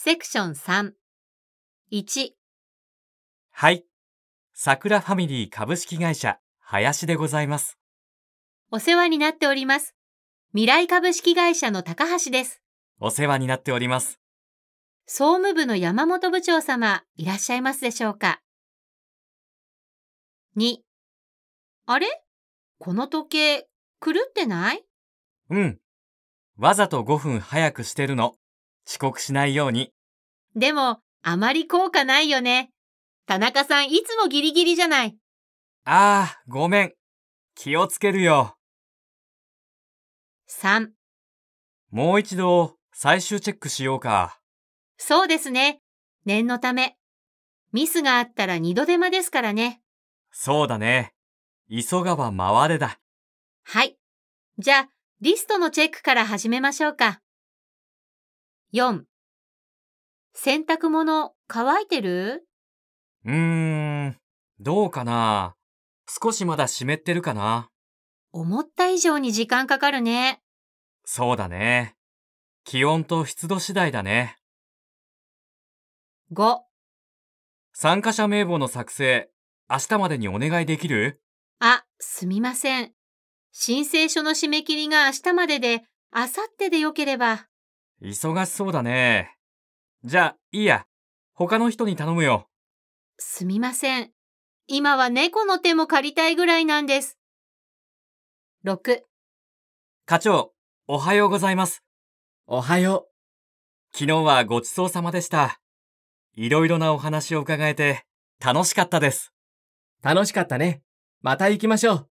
セクション3。1、はい。桜ファミリー株式会社、林でございます。お世話になっております。未来株式会社の高橋です。お世話になっております。総務部の山本部長様、いらっしゃいますでしょうか ?2、あれ？この時計、狂ってない？うん。わざと5分早くしてるの。遅刻しないように。でも、あまり効果ないよね。田中さんいつもギリギリじゃない。あー、ごめん。気をつけるよ。3、もう一度、最終チェックしようか。そうですね。念のため。ミスがあったら二度手間ですからね。そうだね。急がば回れだ。はい。じゃあ、リストのチェックから始めましょうか。4、洗濯物乾いてる？うーん。どうかな？少しまだ湿ってるかな？思った以上に時間かかるね。そうだね。気温と湿度次第だね。5、参加者名簿の作成、明日までにお願いできる？あ、すみません。申請書の締め切りが明日までで、明後日でよければ。忙しそうだね。じゃあ、いいや。他の人に頼むよ。すみません。今は猫の手も借りたいぐらいなんです。6、課長、おはようございます。おはよ昨日はごちそうさまでした。いろいろなお話を伺えて楽しかったです。う。楽しかったね。また行きましょう。